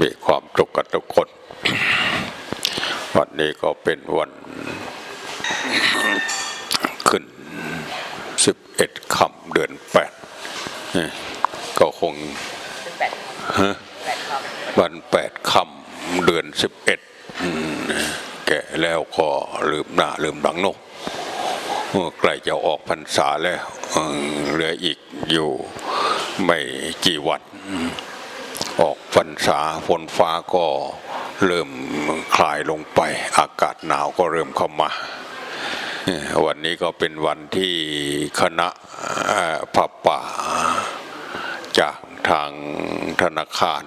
มีความสุขกันทุกคน วันนี้ก็เป็นวันขึ้นสิบเอ็ดคำเดือนแปดก็คงวันแปดคำเดือนสิบเอ็ดแก่แล้วก็ลืมหน้าลืมหลังนกใกล้จะออกพรรษาแล้วเออเหลืออีกอยู่ไม่กี่วัน ออกพรรษาฝนฟ้าก็เริ่มคลายลงไป อากาศหนาวก็เริ่มเข้ามาวันนี้ก็เป็นวันที่คณะเอ่อพระป่า จากทางธนาคาร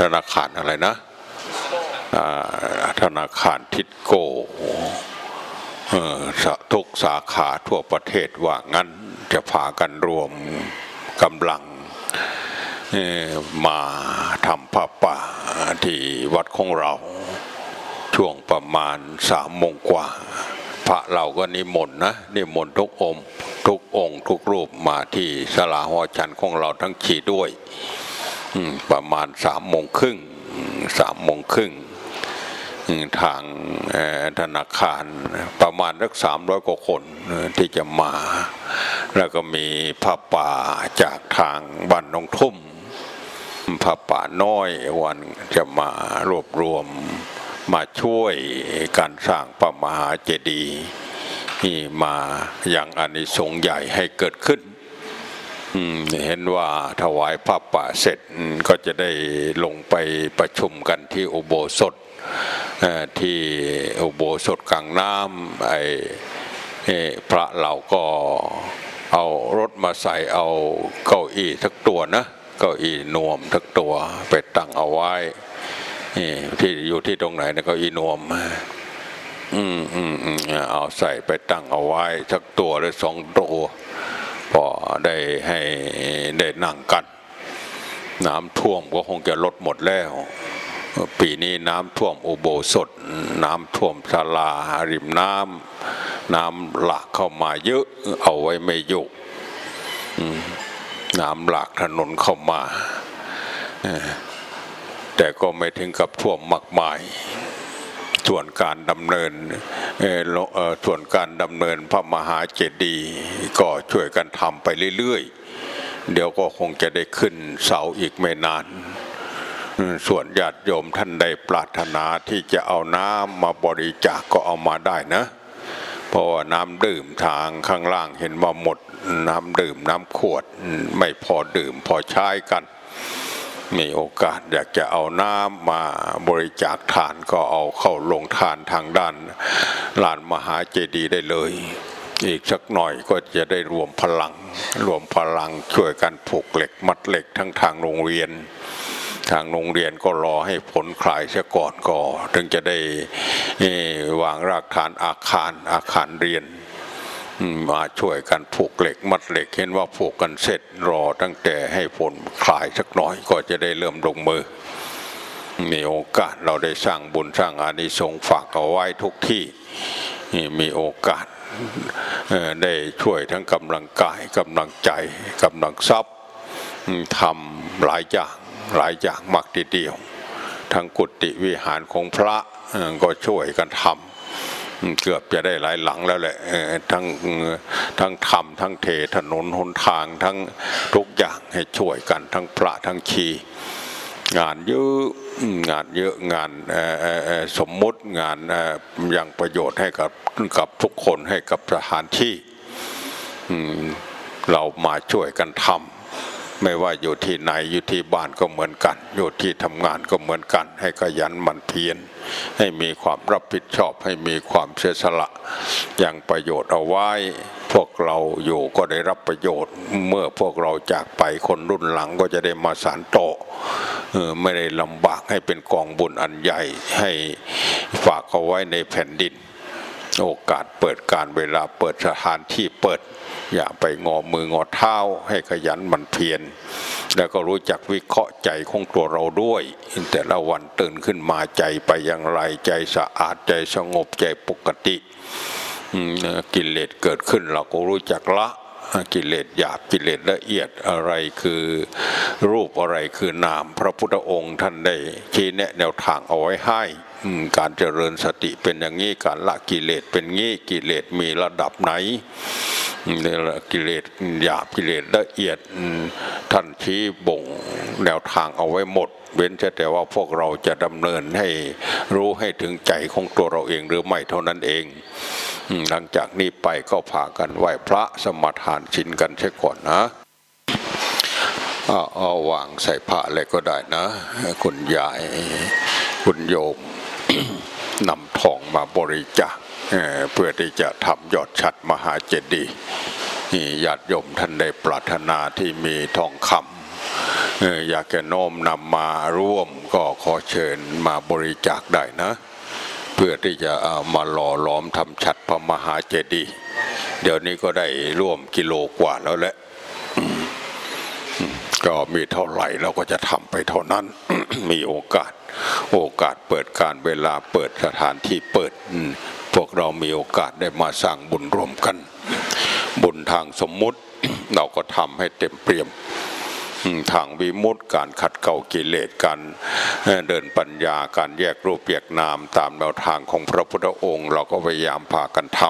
ธนาคารอะไรนะธนาคารทิดโกสทุกสาขาทั่วประเทศว่างั้นจะพากันรวมกำลัง มาทำผ้าป่าที่วัดของเรา ช่วงประมาณสามโมงกว่า พระเราก็นิมนต์นะนิมนต์ทุกองค์ทุกองค์ทุกรูปมาที่สลาหอชันของเราทั้งขีด้วย ประมาณสามโมงครึ่งสามโมงครึ่งทางธนาคารประมาณสักสามร้อยกว่าคนที่จะมา แล้วก็มีพระป่าจากทางบ้านหนองทุ่ม พระป่าน้อยวันจะมารวบรวมมาช่วยการสร้างพระมหาเจดีย์ที่มาอย่างอานิสงส์ใหญ่ให้เกิดขึ้นเห็นว่าถวายพระป่าเสร็จก็จะได้ลงไปประชุมกันที่อุโบสถที่อุโบสถกลางน้ำไอ้พระเราก็เอารถมาใส่เอาเก้าอี้สักตัวนะ เก้าอี้นวมทักตัวไปตั้งเอาไว้นี่ที่อยู่ที่ตรงไหนนะเก้าอี้นวม อืมอืมอืมเอาใส่ไปตั้งเอาไว้สักตัวหรือสองตัวพอได้ให้ได้นั่งกันน้ำท่วมก็คงจะลดหมดแล้ว ปีนี้น้ำท่วมอุโบสถ น้ำท่วมศาลาริมน้ำน้ำหลากเข้ามาเยอะ เอาไว้ไม่อยู่ น้ำหลากถนนเข้ามา แต่ก็ไม่ถึงกับท่วมมากมาย ส่วนการดำเนินส่วนการดำเนินพระมหาเจดีย์ก็ช่วยกันทำไปเรื่อยๆ เดี๋ยวก็คงจะได้ขึ้นเสาอีกไม่นานส่วนญาติโยมท่านใดปรารถนาที่จะเอาน้ำมาบริจาคก็เอามาได้นะ เพราะว่าน้ำดื่มทางข้างล่างเห็นว่าหมดน้ำดื่มน้ำขวดไม่พอดื่มพอใช้กัน มีโอกาสอยากจะเอาน้ำมาบริจาคทานก็เอาเข้าลงทานทางด้านลานมหาเจดีย์ได้เลย อีกสักหน่อยก็จะได้รวมพลัง รวมพลังช่วยกันผูกเหล็กมัดเหล็กทั้งทางโรงเรียน ทางโรงเรียนก็รอให้ผลคลายเสียก่อนก็ถึงจะได้วางรากฐานอาคารอาคารเรียนมาช่วยกันผูกเหล็ก มัดเหล็กเห็นว่าผูกกันเสร็จรอตั้งแต่ให้ผลคลายสักหน่อยก็จะได้เริ่มลงมือ มีโอกาสเราได้สร้างบุญสร้างอานิสงส์ฝากเอาไว้ทุกที่มีโอกาสได้ช่วยทั้งกำลังกายกำลังใจกำลังทรัพย์ทำหลายอย่าง หลายอย่างมากทีเดียวทั้งกุฏิวิหารของพระก็ช่วยกันทำเกือบจะได้หลายหลังแล้วแหละทั้งทั้งทำทั้งเทถนนหนทางทั้งทุกอย่างให้ช่วยกันทั้งพระทั้งชีงานเยอะงานเยอะงานสมมุติงานเอ่อยังประโยชน์ให้กับกับทุกคนให้กับสถานที่เรามาช่วยกันทำ ไม่ว่าอยู่ที่ไหนอยู่ที่บ้านก็เหมือนกัน อยู่ที่ทำงานก็เหมือนกัน ให้ขยันหมั่นเพียรให้มีความรับผิดชอบให้มีความเสียสละอย่างประโยชน์เอาไว้ พวกเราอยู่ก็ได้รับประโยชน์ เมื่อพวกเราจากไปคนรุ่นหลังก็จะได้มาสานโตไม่ได้ลำบากให้เป็นกองบุญอันใหญ่ให้ฝากเอาไว้ในแผ่นดิน โอกาสเปิดการเวลาเปิดสถานที่เปิด อย่าไปงอมืองอเท้าให้ขยันมันเพียรแล้วก็รู้จักวิเคราะห์ใจของตัวเราด้วย แต่ละวันตื่นขึ้นมาใจไปอย่างไรใจสะอาดใจสงบใจปกติกิเลสเกิดขึ้นเราก็รู้จักละกิเลสหยาบกิเลสละเอียดอะไรคือรูปอะไรคือนาม พระพุทธองค์ท่านได้ชี้แนะแนวทางเอาไว้ให้ การเจริญสติเป็นอย่างนี้การละกิเลสเป็นงี้กิเลสมีระดับไหนกิเลสหยาบกิเลสละเอียดท่านชี้บ่งแนวทางเอาไว้หมด เว้นแต่ว่าพวกเราจะดำเนินให้รู้ให้ถึงใจของตัวเราเองหรือไม่เท่านั้นเองหลังจากนี้ไปก็พากันไหว้พระสมทานชินกันใช่ก่อนนะเอาวางใส่ผ้าอะไรก็ได้นะ คุณยาย คุณโยม นำทองมาบริจาคเพื่อที่จะทำยอดชัดมหาเจดีย์ญาติโยมท่านได้ปรารถนาที่มีทองคำอยากจะโน้มนำมาร่วมก็ขอเชิญมาบริจาคได้นะ เพื่อที่จะมาหล่อล้อมทำชัดพระมหาเจดีย์เดี๋ยวนี้ก็ได้ร่วมกิโลกว่าแล้วแหละ ก็มีเท่าไหร่เราก็จะทำไปเท่านั้น มีโอกาส โอกาสเปิดการเวลาเปิดสถานที่เปิด พวกเรามีโอกาสได้มาสร้างบุญรวมกัน บุญทางสมมุติเราก็ทำให้เต็มเปี่ยมทางวิมุตติการขัดเกลากิเลสการเดินปัญญาการแยกรูปแยกนามตามแนวทางของพระพุทธองค์ เราก็พยายามพากันท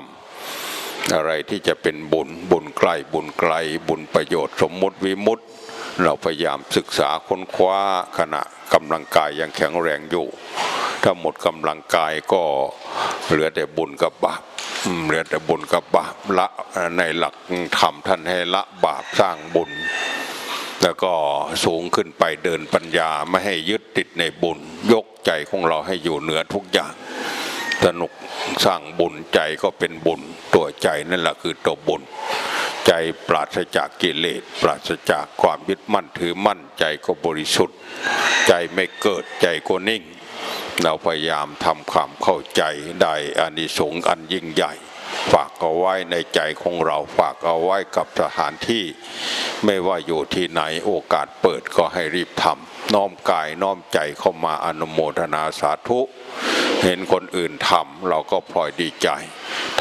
ำอะไรที่จะเป็นบุญบุญใกลบุญไกลบุญประโยชน์สมมุติวิมุตติ เราพยายามศึกษาค้นคว้าขณะกำลังกายยังแข็งแรงอยู่ ถ้าหมดกำลังกายก็เหลือแต่บุญกับบาปเหลือแต่บุญกับบาปละในหลักธรรมท่านให้ละบาปสร้างบุญ แล้วก็สูงขึ้นไปเดินปัญญาไม่ให้ยึดติดในบุญ ยกใจของเราให้อยู่เหนือทุกอย่างสนุกสร้างบุญใจก็เป็นบุญ ตัวใจนั่นแหละคือตัวบุญ ใจปราศจากกิเลสปราศจากความยึดมั่นถือมั่นใจก็บริสุทธิ์ ใจไม่เกิดใจก็นิ่ง เราพยายามทำความเข้าใจได้อานิสงส์อันยิ่งใหญ่ ฝากเอาไว้ในใจของเราฝากเอาไว้กับสถานที่ ไม่ว่าอยู่ที่ไหนโอกาสเปิดก็ให้รีบทำน้อมกายน้อมใจเข้ามาอนุโมทนาสาธุ เห็นคนอื่นทำเราก็พลอยดีใจ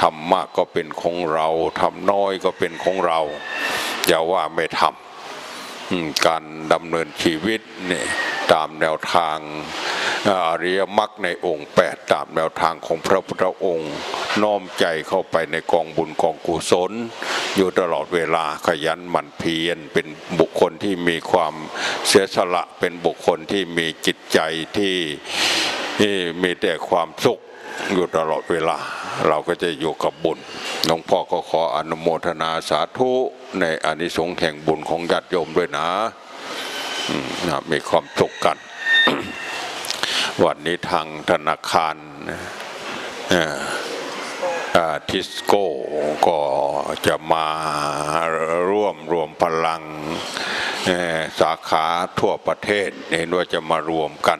ทำมากก็เป็นของเราทำน้อยก็เป็นของเราอย่าว่าไม่ทำการดำเนินชีวิตนี่ตามแนวทางอริยมรรคในองค์แปดตามแนวทางของพระพุทธองค์น้อมใจเข้าไปในกองบุญกองกุศล อยู่ตลอดเวลาขยันหมั่นเพียรเป็นบุคคลที่มีความเสียสละเป็นบุคคลที่มีจิตใจที่ มีแต่ความสุขอยู่ตลอดเวลา เราก็จะอยู่กับบุญหลวงพ่อก็ขออนุโมทนาสาธุในอานิสงส์แห่งบุญของญาติโยมด้วยนะมีความสุขกัน วันนี้ทางธนาคารทิสโก้ก็จะมาร่วมรวมพลังสาขาทั่วประเทศเห็นว่าจะมารวมกัน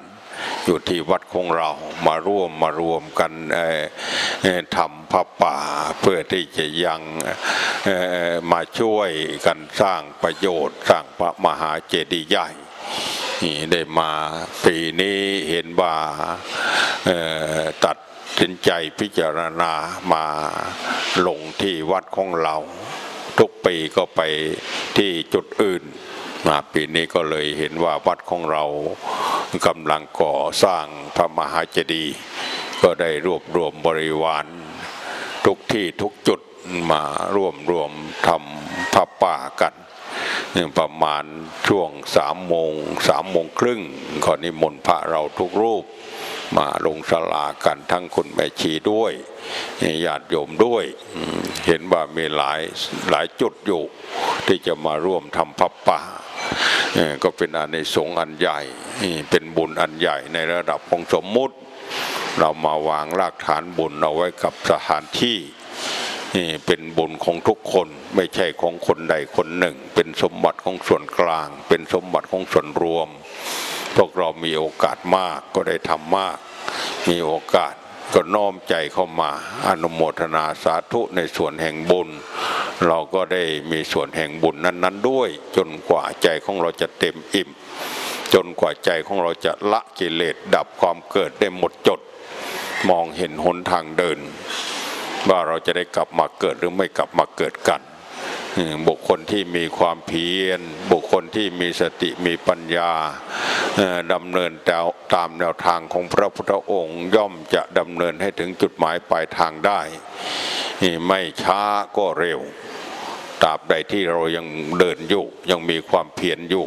อยู่ที่วัดของเรามาร่วมมารวมกันทำพระป่าเพื่อที่จะยังมาช่วยกันสร้างประโยชน์ สร้างพระมหาเจดีย์ใหญ่ได้มาปีนี้เห็นว่าตัดสินใจพิจารณามาลงที่วัดของเรา ทุกปีก็ไปที่จุดอื่น ปีนี้ก็เลยเห็นว่าวัดของเรากำลังก่อสร้างพระมหาเจดีย์ก็ได้รวบรวมบริวารทุกที่ทุกจุดมาร่วมรวมทำพระป่ากันประมาณช่วงสามโมงสามโมงครึ่งขอนิมนต์พระเราทุกรูป มาลงสลากันทั้งคุณแม่ชีด้วยญาติโยมด้วย เห็นว่ามีหลายหลายจุดอยู่ ที่จะมาร่วมทำพับป่า ก็เป็นอันในสงอันใหญ่ เป็นบุญอันใหญ่ในระดับของสมมุติ เรามาวางรากฐานบุญเอาไว้กับสถานที่เป็นบุญของทุกคนไม่ใช่ของคนใดคนหนึ่ง เป็นสมบัติของส่วนกลาง เป็นสมบัติของส่วนรวม พวกเรามีโอกาสมากก็ได้ทำมาก มีโอกาส ก็น้อมใจเข้ามาอนุโมทนาสาธุในส่วนแห่งบุญ เราก็ได้มีส่วนแห่งบุญนั้น ๆ ด้วย จนกว่าใจของเราจะเต็มอิ่ม จนกว่าใจของเราจะละกิเลสดับความเกิดได้หมดจด มองเห็นหนทางเดิน ว่าเราจะได้กลับมาเกิดหรือไม่กลับมาเกิดกัน บุคคลที่มีความเพียร บุคคลที่มีสติมีปัญญาดำเนินตามแนวทางของพระพุทธองค์ย่อมจะดำเนินให้ถึงจุดหมายปลายทางได้ ไม่ช้าก็เร็วตราบใดที่เรายังเดินอยู่ยังมีความเพียรอยู่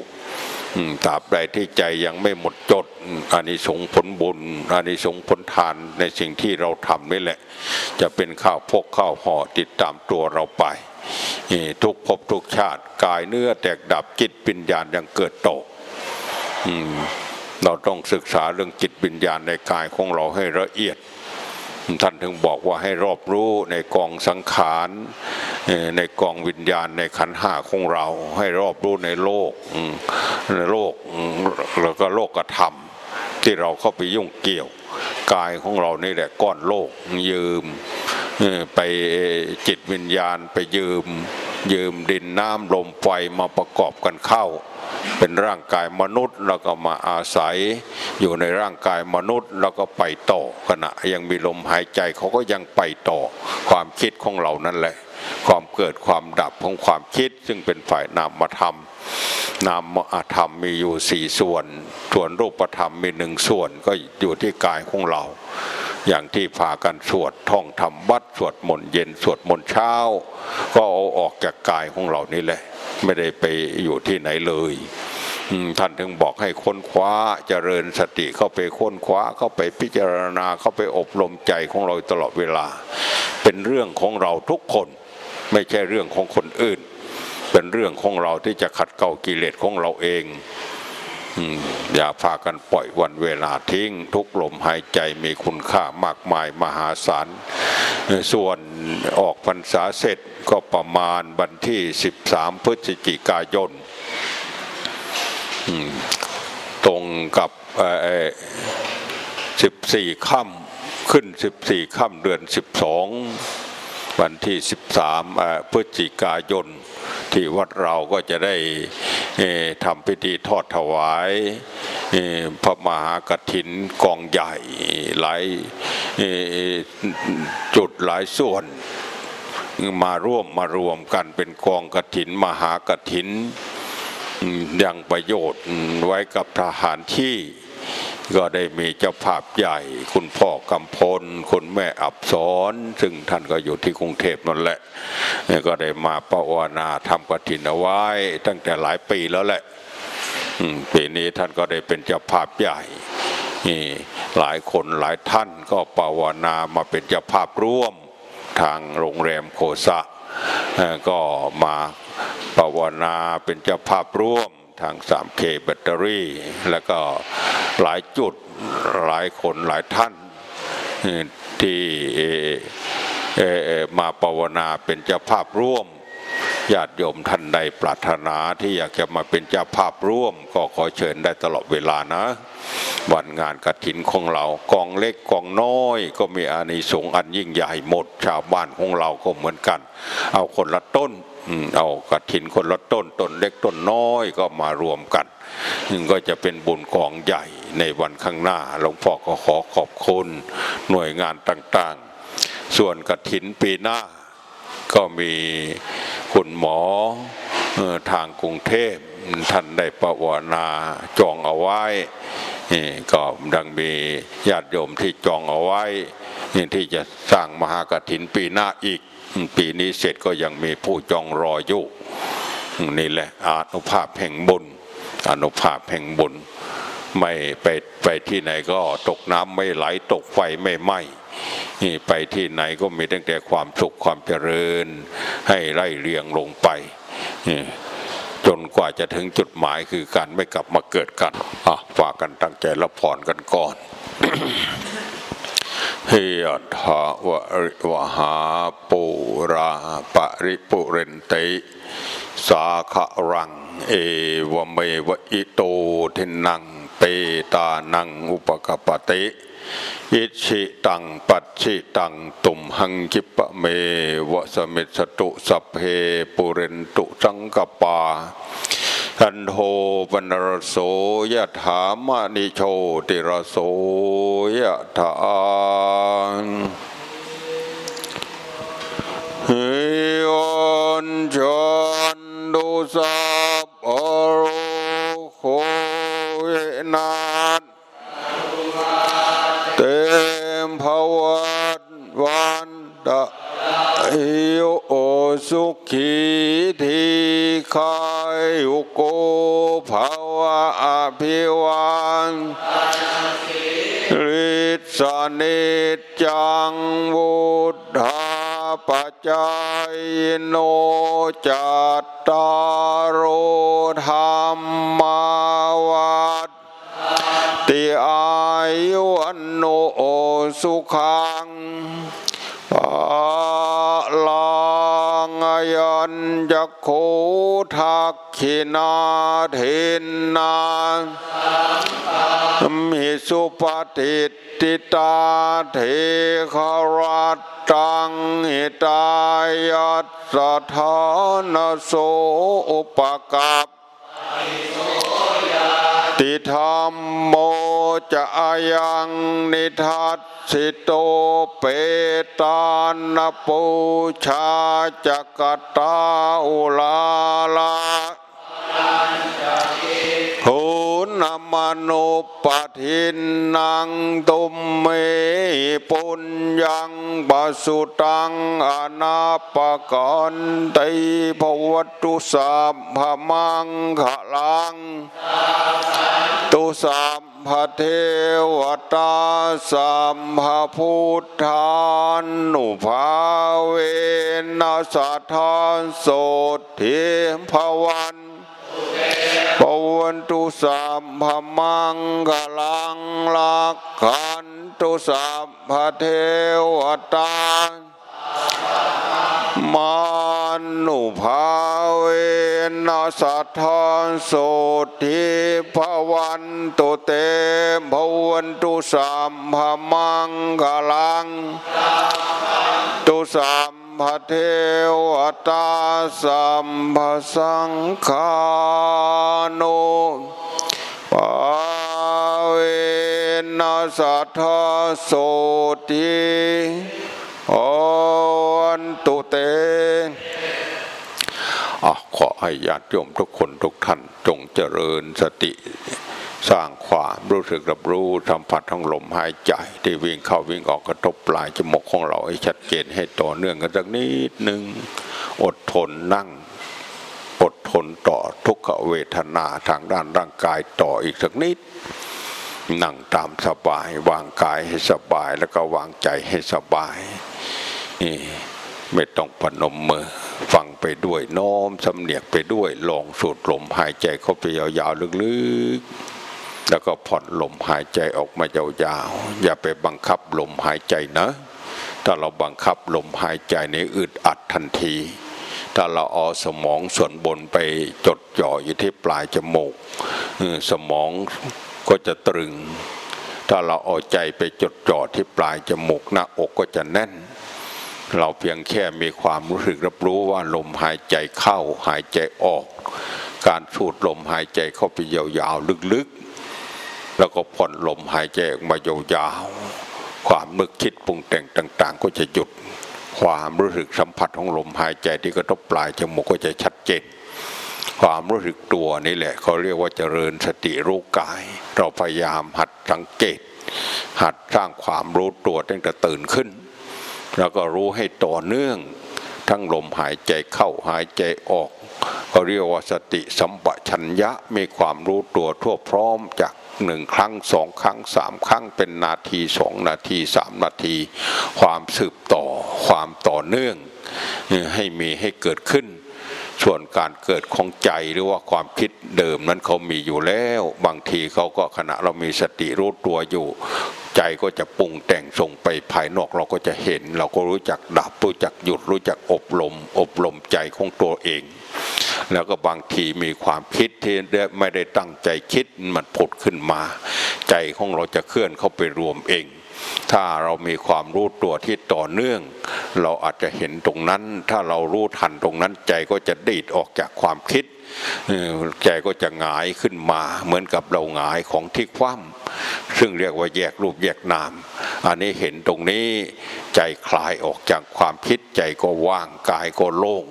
ตราบใดที่ใจยังไม่หมดจดอานิสงส์ผลบุญอานิสงส์ผลทานในสิ่งที่เราทำนี่แหละ จะเป็นข้าวพกข้าวห่อติดตามตัวเราไป ทุกภพทุกชาติกายเนื้อแตกดับจิตปิญญาณยังเกิดโตเราต้องศึกษาเรื่องจิตวิญญาณในกายของเราให้ละเอียด ท่านถึงบอกว่าให้รอบรู้ในกองสังขารในกองวิญญาณในขันห้าของเรา ให้รอบรู้ในโลกในโลกแล้วก็โลกธรรมที่เราเข้าไปยุ่งเกี่ยว กายของเรานี่แหละก้อนโลกยืม ไปจิตวิญญาณไปยืม ยืมดินน้ำลมไฟมาประกอบกันเข้า เป็นร่างกายมนุษย์แล้วก็มาอาศัย อยู่ในร่างกายมนุษย์แล้วก็ไปต่อขณะยังมีลมหายใจเขาก็ยังไปต่อความคิดของเรานั่นแหละ ความเกิดความดับของความคิดซึ่งเป็นฝ่ายนามธรรมนามธรรมมีอยู่สี่ส่วน ส่วนรูปธรรมมีหนึ่งส่วนก็อยู่ที่กายของเรา อย่างที่พากันสวดท่องทำวัดสวดมนต์เย็นสวดมนต์เช้า ก็เอาออกจากกายของเรานี่แหละ ไม่ได้ไปอยู่ที่ไหนเลยท่านถึงบอกให้ค้นคว้าเจริญสติเข้าไปค้นคว้าเข้าไปพิจารณาเข้าไปอบรมใจของเราตลอดเวลา เป็นเรื่องของเราทุกคน ไม่ใช่เรื่องของคนอื่น เป็นเรื่องของเราที่จะขัดเกลากิเลสของเราเอง อย่าพากันปล่อยวันเวลาทิ้งทุกลมหายใจมีคุณค่ามากมายมหาศาล ส่วนออกพรรษาเสร็จก็ประมาณวันที่ 13 พฤศจิกายนตรงกับ14ค่ำขึ้น 14ค่ำเดือน 12 วันที่ 13พฤศจิกายนที่วัดเราก็จะได้ ทำพิธีทอดถวายพระมหากฐินกองใหญ่หลายจุดหลายส่วนมาร่วมมารวมกันเป็นกองกฐินมหากฐินยังประโยชน์ไว้กับทหารที่ ก็ได้มีเจ้าภาพใหญ่ คุณพ่อกำพล คุณแม่อับสอนซึ่งท่านก็อยู่ที่กรุงเทพนั่นแหละ ก็ได้มาปวนาทำกฐินเอาไว้ ตั้งแต่หลายปีแล้วแหละปีนี้ท่านก็ได้เป็นเจ้าภาพใหญ่หลายคนหลายท่านก็ปวนามาเป็นเจ้าภาพร่วมทางโรงแรมโคสะก็มาปวนาเป็นเจ้าภาพร่วม ทาง 3K แบตเตอรี่ แล้วก็หลายจุดหลายคนหลายท่านที่มาปวนาเป็นเจ้าภาพร่วมญาติโยมท่านใดปรารถนาที่อยากจะมาเป็นเจ้าภาพร่วม ก็ขอเชิญได้ตลอดเวลานะ วันงานกระถินของเรากองเล็กกองน้อย ก็มีอานิสงส์อันยิ่งใหญ่หมด ชาวบ้านของเราก็เหมือนกัน เอาคนละต้น เอากระถินคนละต้นต้นเล็กต้นน้อยก็มารวมกันก็จะเป็นบุญกองใหญ่ในวันข้างหน้าหลวงพ่อก็ขอขอบคุณหน่วยงานต่างๆ ส่วนกระถินปีหน้าก็มีคุณหมอทางกรุงเทพท่านได้ประวนาจองเอาไว้ก็ดังมีญาติโยมที่จองเอาไว้ที่จะสร้างมหากฐินปีหน้าอีก ปีนี้เสร็จก็ยังมีผู้จองรออยู่นี่แหละอานุภาพแห่งบุญอนุภาพแห่งบุญไม่ไปไปที่ไหนก็ตกน้ำไม่ไหลตกไฟไม่ไหม้นี่ไปที่ไหนก็มีตั้งแต่ความสุขความเจริญ ให้ไล่เรียงลงไปจนกว่าจะถึงจุดหมายคือการไม่กลับมาเกิดกันฝากกันตั้งใจรับพรกันก่อน เฮียทาวริวหาปูราปริปุเรนติสาคะรัง เอวะเมวะ อิโตทินนังเปตานังอุปะกัปปะติอิจฉิตังปัตถิตังตุมหัง ขิปปะเมวะ สะมิชฌะตุสัพเพปูเรนตุสังกัปปา จันโทปัณณะระโสยะถามะณิโชติระโสยะถานเฮยอนจาสัพพโรโควินาศเต็มภวัตวันตะโย สุขีทีคายุโกภาวะอภิวันฤทธานิจจังวุฒาปัจจายโนจัตตารโอธรรมาวัฏติอายุวันโนสุขังปา ยันจักโคทักขินาเทนนามิสุปฏิติตาเทคารัตตังหิตายัตสถานโสอุปกับ ติธรรมโมจะอายังนิทัสสิโตเปตานปูชาจักตาอุลาลาโอ นมนุปทินนางตุมเมปุญญังปสุตังอนาปกรณ์ไตภวตุสัมภมังขลังตุสัมภเทวตาสัมภพุทธานุภาเวนัสทานโสทิภวัน ปวันตุสัมภมังกลังลักขันตุสัมภเทวตามานุภาเวนัสทานโสทิภวันตุเตภวันตุสัมภมังกลังตุสัม ภเทวตาสัมภสังฆานุปาเวนัสทธาโสติโอวันตุเตอขอให้ญาติโยมทุกคนทุกท่านจงเจริญสติ สร้างความรู้สึกรับรู้สัมผัสทั้งลมหายใจ ที่วิ่งเข้าวิ่งออกกระทบปลายจมูกของเราให้ชัดเจนให้ต่อเนื่องกันสักนิดหนึ่งอดทนนั่ง อดทนต่อทุกขเวทนาทางด้านร่างกายต่ออีกสักนิดนั่งตามสบายวางกายให้สบายแล้วก็วางใจให้สบายนี่ไม่ต้องปนมมือฟังไปด้วยน้อมสำเนียกไปด้วยลองสูดลมหายใจเข้าไปยาวๆลึกๆ แล้วก็ผ่อนลมหายใจออกมายาวๆ อย่าไปบังคับลมหายใจนะ ถ้าเราบังคับลมหายใจในอึดอัดทันที ถ้าเราเอาสมองส่วนบนไปจดจ่ออยู่ที่ปลายจมูกสมองก็จะตรึง ถ้าเราเอาใจไปจดจ่อที่ปลายจมูกหน้าอกก็จะแน่น เราเพียงแค่มีความรู้สึกรับรู้ว่าลมหายใจเข้าหายใจออก การสูดลมหายใจเข้าไปยาวๆลึกๆ แล้วก็ผ่อนลมหายใจออกมายาวๆความนึกคิดปรุงแต่งต่าง ๆ ก็จะหยุด ความรู้สึกสัมผัสของลมหายใจที่กระทบปลายจมูกก็จะชัดเจนความรู้สึกตัวนี่แหละเขาเรียกว่าเจริญสติรู้กาย เราพยายามหัดสังเกต หัดสร้างความรู้ตัวตั้งแต่ตื่นขึ้น แล้วก็รู้ให้ต่อเนื่อง ทั้งลมหายใจเข้าหายใจออกเขาเรียกว่าสติสัมปชัญญะมีความรู้ตัวทั่วพร้อมจาก หนึ่งครั้งสองครั้งสามครั้งเป็นนาทีสองนาทีสามนาที ความสืบต่อความต่อเนื่องให้มีให้เกิดขึ้น ส่วนการเกิดของใจหรือว่าความคิดเดิมนั้นเขามีอยู่แล้ว บางทีเขาก็ขณะเรามีสติรู้ตัวอยู่ ใจก็จะปรุงแต่งส่งไปภายนอกเราก็จะเห็น เราก็รู้จักดับรู้จักหยุดรู้จักอบรม อบรมใจของตัวเอง แล้วก็บางทีมีความคิดที่ไม่ได้ตั้งใจคิดมันผุดขึ้นมา ใจของเราจะเคลื่อนเข้าไปรวมเองถ้าเรามีความรู้ตัวที่ต่อเนื่อง เราอาจจะเห็นตรงนั้น ถ้าเรารู้ทันตรงนั้น ใจก็จะดีดออกจากความคิดใจก็จะหงายขึ้นมา เหมือนกับเราหงายของที่คว่ำซึ่งเรียกว่าแยกรูปแยกนาม อันนี้เห็นตรงนี้ใจคลายออกจากความคิดใจก็ว่างกายก็โล่ง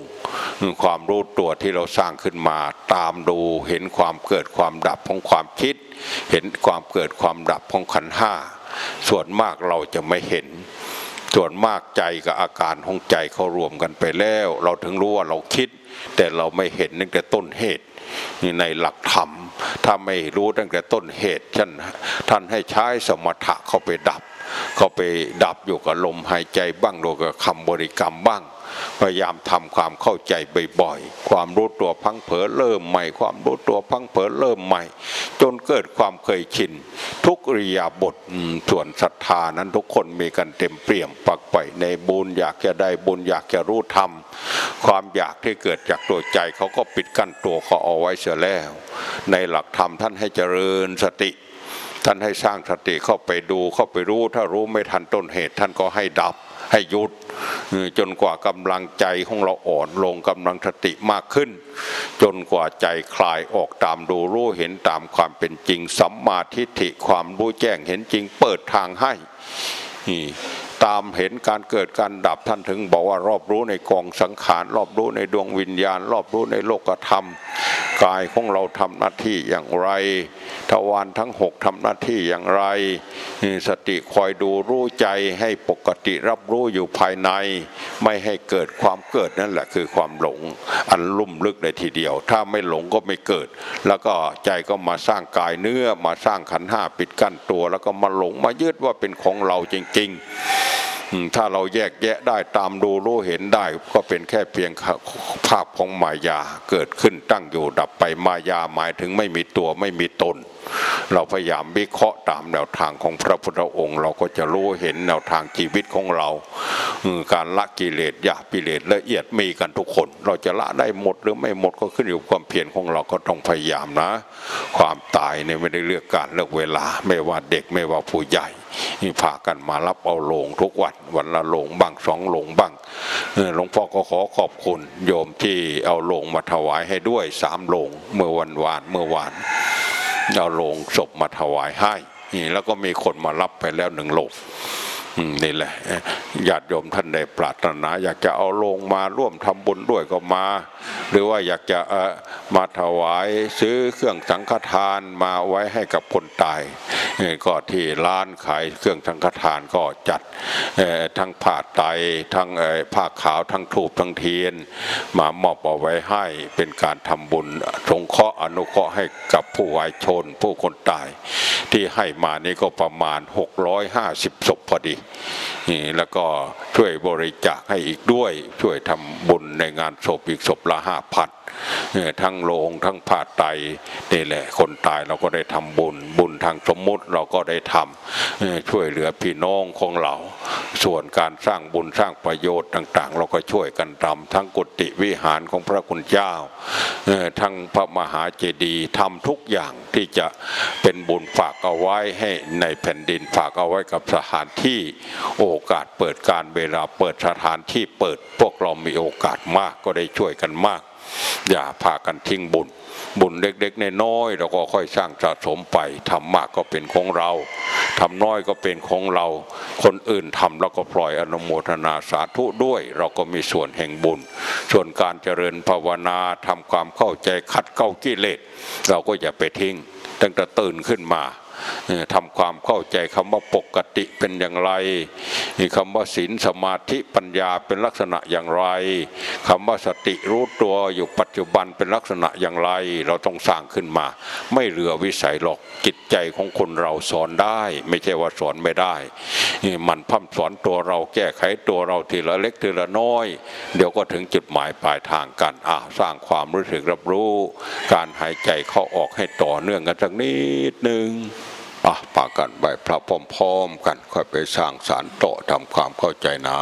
ความรู้ตัวที่เราสร้างขึ้นมาตามดูเห็นความเกิดความดับของความคิด เห็นความเกิดความดับของขันห้าส่วนมากเราจะไม่เห็น ส่วนมากใจกับอาการของใจเขารวมกันไปแล้ว เราถึงรู้ว่าเราคิด แต่เราไม่เห็นตั้งแต่ต้นเหตุนี่ในหลักธรรม ถ้าไม่รู้ตั้งแต่ต้นเหตุท่านท่านให้ใช้สมถะเข้าไปดับ เข้าไปดับอยู่กับลมหายใจบ้างโดยกับคำบริกรรมบ้าง พยายามทำความเข้าใจบ่อยๆ ความรู้ตัวพังเผลอเริ่มใหม่ ความรู้ตัวพังเผลอเริ่มใหม่ จนเกิดความเคยชิน ทุกริยาบทส่วนศรัทธานั้นทุกคนมีกันเต็มเปี่ยมปักไปในบุญอยากจะได้บุญอยากจะรู้ธรรมความอยากที่เกิดจากตัวใจเขาก็ปิดกั้นตัวเขาเอาไว้เสียแล้ว ในหลักธรรมท่านให้เจริญสติท่านให้สร้างสติเข้าไปดูเข้าไปรู้ ถ้ารู้ไม่ทันต้นเหตุ ท่านก็ให้ดับให้หยุด จนกว่ากำลังใจของเราอ่อนลงกำลังสติมากขึ้น จนกว่าใจคลายออกตามดูรู้เห็นตามความเป็นจริงสัมมาทิฏฐิความรู้แจ้งเห็นจริงเปิดทางให้ ตามเห็นการเกิดการดับท่านถึง บอกว่ารอบรู้ในกองสังขารรอบรู้ในดวงวิญญาณ รอบรู้ในโลกธรรม กายของเราทำหน้าที่อย่างไรทวารทั้งหกทำหน้าที่อย่างไร สติคอยดูรู้ใจให้ปกติรับรู้อยู่ภายใน ไม่ให้เกิดความเกิดนั่นแหละคือความหลง อันลุ่มลึกเลยทีเดียว ถ้าไม่หลงก็ไม่เกิด แล้วก็ใจก็มาสร้างกายเนื้อมาสร้างขันห้าปิดกั้นตัว แล้วก็มาหลงมายึดว่าเป็นของเราจริง ๆ ถ้าเราแยกแยะได้ตามดูรู้เห็นได้ ก็เป็นแค่เพียงภาพของมายาเกิดขึ้นตั้งอยู่ดับไปมายาหมายถึงไม่มีตัวไม่มีตน เราพยายามวิเคราะห์ตามแนวทางของพระพุทธองค์ เราก็จะรู้เห็นแนวทางชีวิตของเรา การละกิเลสยาบกิเลสละเอียดมีกันทุกคน เราจะละได้หมดหรือไม่หมดก็ขึ้นอยู่กับความเพียรของเราก็ต้องพยายามนะ ความตายเนี่ยไม่ได้เลือกการเลือกเวลา ไม่ว่าเด็กไม่ว่าผู้ใหญ่ พากันมารับเอาโลงทุกวันวันละโลงบ้างสองโลงบ้างหลวงพ่อก็ขอขอบคุณ โยมที่เอาโลงมาถวายให้ด้วยสามโลงเมื่อวันวานเมื่อวานเอาโลงศพมาถวายให้ แล้วก็มีคนมารับไปแล้วหนึ่งลง นี่แหละญาติโยมท่านใดปรารถนา อยากจะเอาลงมาร่วมทำบุญด้วยก็มา หรือว่าอยากจะมาถวายซื้อเครื่องสังฆทานมาไว้ให้กับคนตายก็ที่ร้านขายเครื่องสังฆทานก็จัดทั้งผ้าไตทั้งผ้าขาวทั้งถูปทั้งเทียน มามอบเอาไว้ให้เป็นการทำบุญสงเคราะห์อนุเคราะห์ให้กับผู้วายชน ผู้คนตาย ที่ให้มานี่ก็ประมาณ 650ศพพอดีแล้วก็ช่วยบริจาคให้อีกด้วย ช่วยทำบุญในงานศพอีกศพละห้าพันทั้งโลงทั้งผ่าไตนี่แหละคนตายเราก็ได้ทำบุญ บุญทางสมมุติเราก็ได้ทำช่วยเหลือพี่น้องของเรา ส่วนการสร้างบุญสร้างประโยชน์ต่าง ๆ เราก็ช่วยกันทำทั้งกุฏิวิหารของพระคุณเจ้าทั้งพระมหาเจดีย์ทำทุกอย่างที่จะเป็นบุญฝากเอาไว้ให้ในแผ่นดินฝากเอาไว้กับสถานที่โอกาสเปิดการเวลาเปิดสถานที่เปิดพวกเรามีโอกาสมากก็ได้ช่วยกันมาก อย่าพากันทิ้งบุญ บุญเล็กๆน้อยๆเราก็ค่อยสร้างสะสมไปทำมากก็เป็นของเราทำน้อยก็เป็นของเรา คนอื่นทำเราก็ปล่อยอนุโมทนาสาธุด้วย เราก็มีส่วนแห่งบุญ ส่วนการเจริญภาวนาทำความเข้าใจคัดเก้ากิเลสเราก็อย่าไปทิ้งตั้งแต่ตื่นขึ้นมา ทำความเข้าใจคำว่าปกติเป็นอย่างไรคำว่าศีลสมาธิปัญญาเป็นลักษณะอย่างไรคำว่าสติรู้ตัวอยู่ปัจจุบันเป็นลักษณะอย่างไร เราต้องสร้างขึ้นมา ไม่เหลือวิสัยหรอกจิตใจของคนเราสอนได้ ไม่ใช่ว่าสอนไม่ได้มันพัฒสอนตัวเราแก้ไขตัวเราทีละเล็กทีละน้อย เดี๋ยวก็ถึงจุดหมายปลายทางกันอ่าสร้างความรู้สึกรับรู้ การหายใจเข้าออกให้ต่อเนื่องกันสักนิดหนึ่ง อะปากันไปพระพร้อมๆกันค่อยไปสร้างสารโตทำความเข้าใจนะ